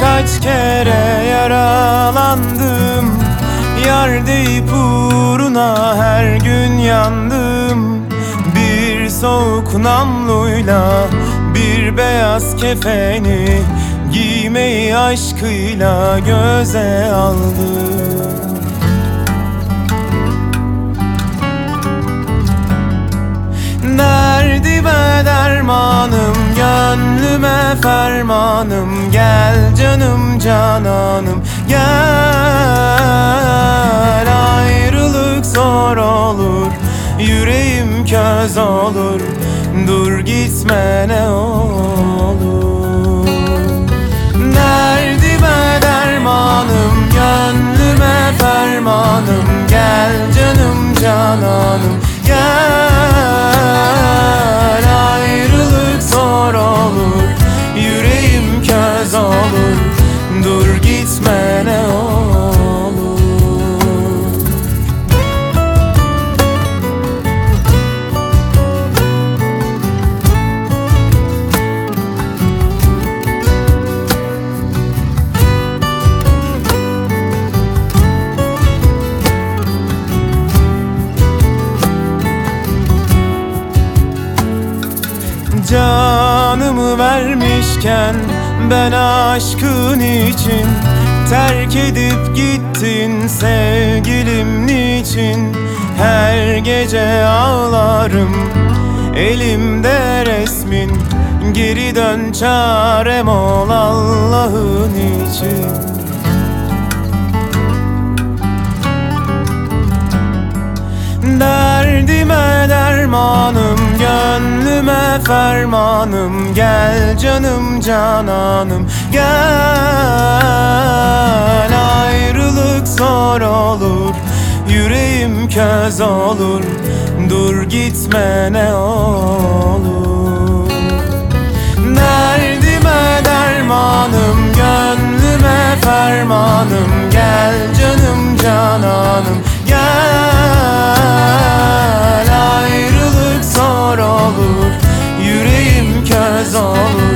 Kaç kere yaralandım. Yar deyip uğruna her gün yandım. Bir soğuk namluyla Bir beyaz kefeni Giymeyi aşkıyla göze aldım fermanım Gel canım cananım, gel Ayrılık zor olur, yüreğim köz olur. Dur gitme ne olur Dur Canımı vermişken ben aşkın için Terk edip gittin sevgilim niçin? Her gece ağlarım elimde resmin. Geri dön çarem ol Allah'ın için fermanım Gel canım cananım, gel Ayrılık zor olur, yüreğim köz olur Dur gitme ne olur. Derdime dermanım, gönlüme fermanım Gel canım cananım, olur,